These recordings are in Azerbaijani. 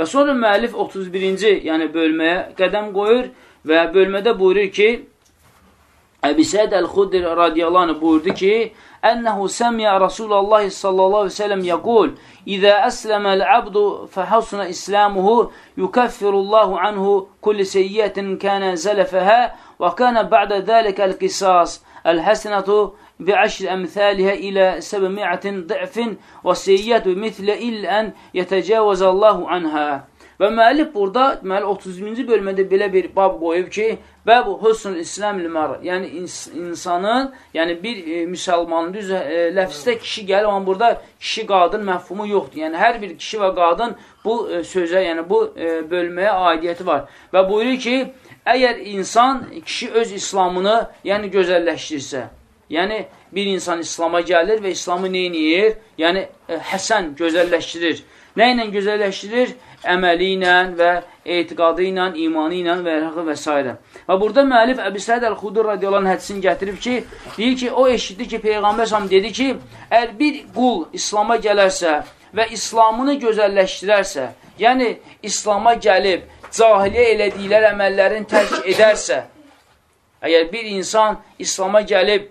Və sonra müəllif 31-ci yəni bölməyə qədəm qoyur və bölmədə buyurur ki, Əbi Səd Əl-Xudri radiyallahu anh buyurdu ki, Ənəhu səmiyə Rasulallah sallallahu aleyhi ve sellem yəqul, İzə əsləməl əbdu fəhəsuna İslamuhu yukəffirullahu anhu kulli seyyətin kənə zələfəhə və kənə bə'də zəlikəl qisas əl-həsənətu بعشر أمثالها إلى سبعمائة ضعف والسيئات بمثل إلا أن يتجاوز الله عنها. Və müəllif burada, deməli 30-cu bölmədə belə bir bab qoyub ki, bəbu husnul İslam limar, yəni ins insanın, yəni bir e, müsəlmanın düz e, ləfsdə kişi gəlir, amma burada kişi qadın məfhumu yoxdur. Yəni hər bir kişi və qadın bu e, sözə, yəni bu e, bölməyə aidiyyəti var. Və buyurur ki, əgər insan kişi öz İslamını, yəni gözəlləşdirsə, yəni bir insan İslama gəlir və İslamı neyniyir? Yəni e, həsən gözəlləşdirir. Nə ilə gözəlləşdirir? əməli ilə və etiqadı ilə, imanı ilə və və s. Və burada müəllif Əbi Səid Əl-Xudur radiyallahu hədisini gətirib ki, deyir ki, o eşitdi ki, Peyğəmbər sam dedi ki, əgər bir qul İslama gələrsə və İslamını gözəlləşdirərsə, yəni İslama gəlib, cahiliyə elədiklər əməllərini tərk edərsə, əgər bir insan İslama gəlib,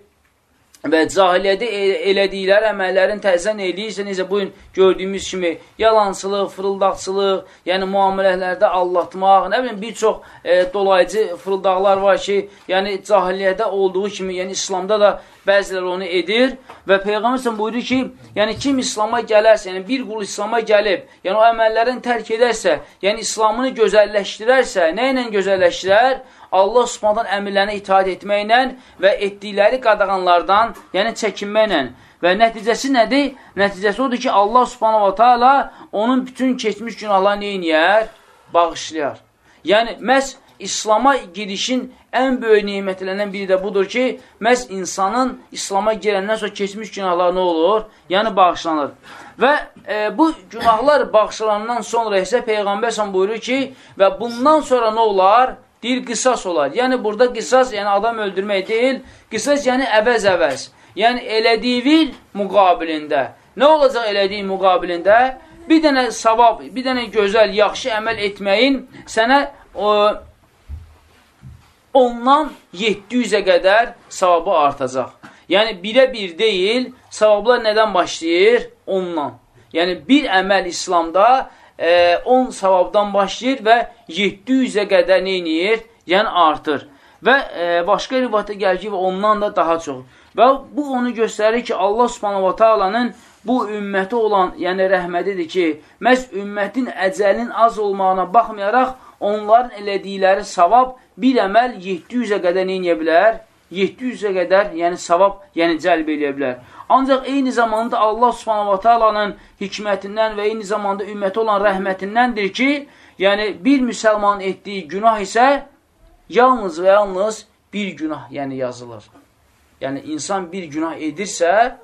və cahiliyyədə elədikləri əməllərin təzən eləyirsə, necə bugün gördüyümüz kimi yalancılıq, fırıldaqçılıq, yəni müamilələrdə allatmaq, nə bilim, bir çox e, dolayıcı fırıldaqlar var ki, yəni cahiliyyədə olduğu kimi, yəni İslamda da bəziləri onu edir və Peyğəmbər buyurur ki, yəni kim İslama gələrsə, yəni bir qul İslama gəlib, yəni o əməllərin tərk edərsə, yəni İslamını gözəlləşdirərsə, nə ilə gözəlləşdirər? Allah subhandan əmirlərinə itaat etməklə və etdikləri qadağanlardan, yəni çəkinməklə. Və nəticəsi nədir? Nəticəsi odur ki, Allah subhanahu ta'ala onun bütün keçmiş günahlarını neyniyər? Bağışlayar. Yəni, məhz İslama girişin ən böyük neymətlərindən biri də budur ki, məhz insanın İslama girəndən sonra keçmiş günahlar nə olur? Yəni, bağışlanır. Və e, bu günahlar bağışlanandan sonra isə Peyğəmbər buyurur ki, və bundan sonra nə olar? Deyir, qisas olar. Yəni, burada qisas, yəni adam öldürmək deyil, qisas yəni əvəz-əvəz. Yəni, elədiyivin müqabilində. Nə olacaq elədiyi müqabilində? Bir dənə savab, bir dənə gözəl, yaxşı əməl etməyin sənə o, ondan 700-ə qədər savabı artacaq. Yəni, birə bir deyil, savablar nədən başlayır? Ondan. Yəni, bir əməl İslamda 10 e, savabdan başlayır və 700-ə qədər neyniyir? Yəni artır. Və e, başqa rivayətə gəlir ki, ondan da daha çox. Və bu onu göstərir ki, Allah subhanahu wa ta'alanın bu ümməti olan, yəni rəhmədidir ki, məhz ümmətin əcəlin az olmağına baxmayaraq, onların elədikləri savab bir əməl 700-ə qədər neyniyə bilər? 700-ə qədər, yəni savab, yəni cəlb eləyə bilər. Ancaq eyni zamanda Allah subhanahu wa ta'alanın hikmətindən və eyni zamanda ümməti olan rəhmətindəndir ki, yəni bir müsəlman etdiyi günah isə yalnız və yalnız bir günah yəni yazılır. Yəni insan bir günah edirsə,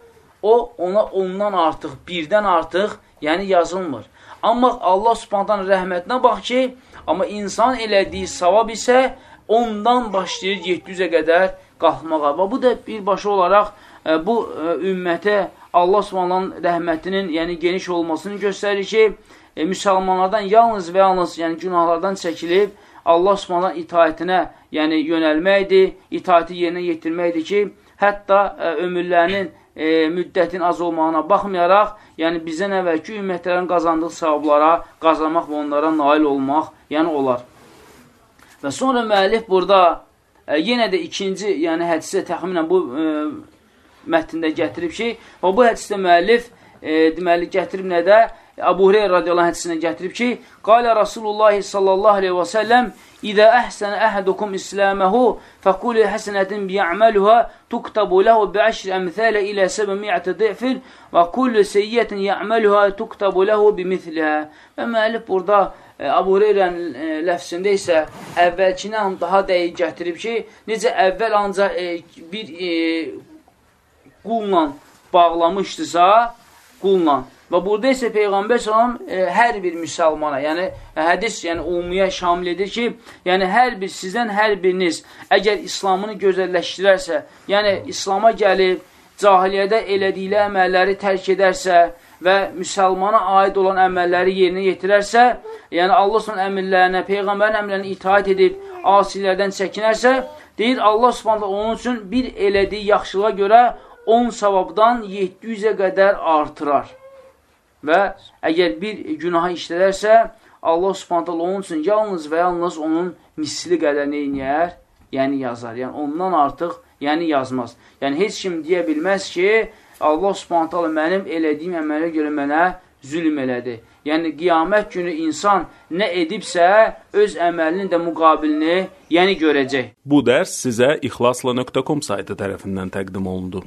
o ona ondan artıq, birdən artıq yəni yazılmır. Amma Allah subhanahu rəhmətinə bax ki, amma insan elədiyi savab isə ondan başlayır 700-ə qədər qalxmağa. Və bu da birbaşa olaraq e, bu e, ümmətə Allah Subhanahu rəhmətinin, yəni geniş olmasını göstərir ki, e, müsəlmanlardan yalnız və yalnız yəni günahlardan çəkilib Allah Subhanahu itaətinə, yəni yönəlməkdir, itaəti yerinə yetirməkdir ki, hətta e, ömürlərinin e, müddətin az olmağına baxmayaraq, yəni bizdən əvvəlki ümmətlərin qazandığı savablara qazanmaq və onlara nail olmaq, yəni olar. Və sonra müəllif burada yenə də ikinci, yəni hədisə təxminən bu e, mətndə gətirib ki, və bu hədisdə müəllif e, deməli gətirib nədə? Əbu Hureyr radiyallahu hədisində gətirib ki, qalə Rasulullah sallallahu aleyhi və səlləm İzə əhsənə əhədukum İsləməhu fəquli həsənətin biyə'məluhə tuktabu ləhu bi'əşri əmthələ ilə səbə mi'ətə dıfil və kullu seyyətin yə'məluhə tuktabu ləhu bimithliha. Və müəllif burada Əbu Hüreyrənin e, ləfsində isə əvvəlkindən daha dəqiq gətirib ki, necə əvvəl ancaq e, bir e, qulla bağlamışdısa, qulla. Və burada isə Peyğəmbər salam e, hər bir müsəlmana, yəni hədis yəni umumiyə şamil edir ki, yəni hər bir sizdən hər biriniz əgər İslamını gözəlləşdirərsə, yəni İslama gəlib, cahiliyyədə elədikləri əməlləri tərk edərsə, və müsəlmana aid olan əməlləri yerinə yetirərsə, yəni Allah Subhanahu əmrlərinə, peyğəmbərin əmrlərinə itaat edib asilərdən çəkinərsə, deyir Allah Subhanahu onun üçün bir elədiyi yaxşılığa görə 10 savabdan 700-ə qədər artırar. Və əgər bir günahı işlədərsə, Allah Subhanahu onun üçün yalnız və yalnız onun misli qədər nə edir? Yəni yazar. Yəni ondan artıq yəni yazmaz. Yəni heç kim deyə bilməz ki, Allah subhanət hala mənim elədiyim əmələ görə mənə zülm elədi. Yəni, qiyamət günü insan nə edibsə, öz əməlinin də müqabilini yəni görəcək. Bu dərs sizə ixlasla.com saytı tərəfindən təqdim olundu.